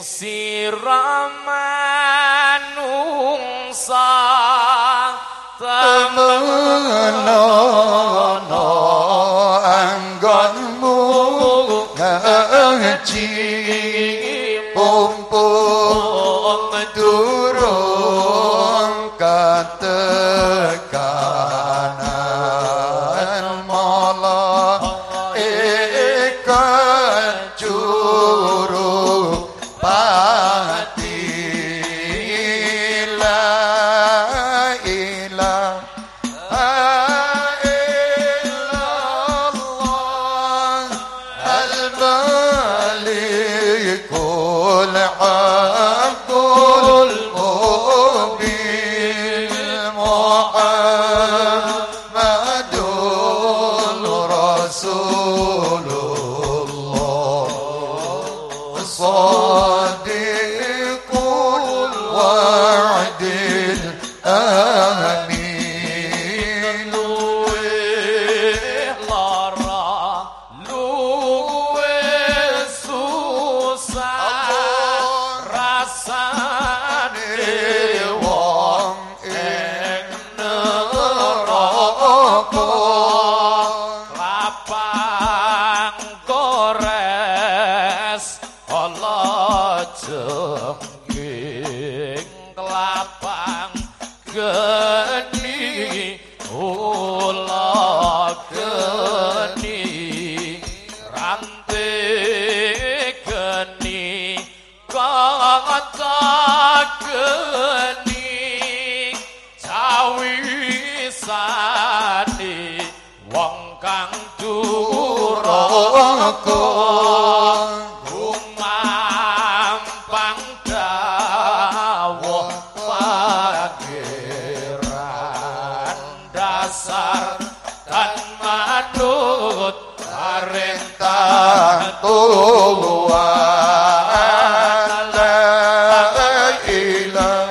siramanungsa temenono anggonmu ngaji pumpung durung العالم gores ala jengging kelapang geni ula geni rante geni kata geni cawisane wong kang duraka dasar dan manut perintah Tuhan la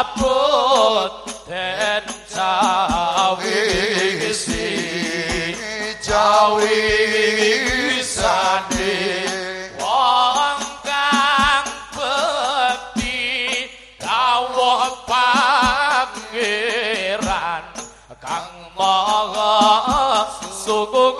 kabut den sawi si jawi sane wong kang bedi dawuh pangeran. Kang maha sugo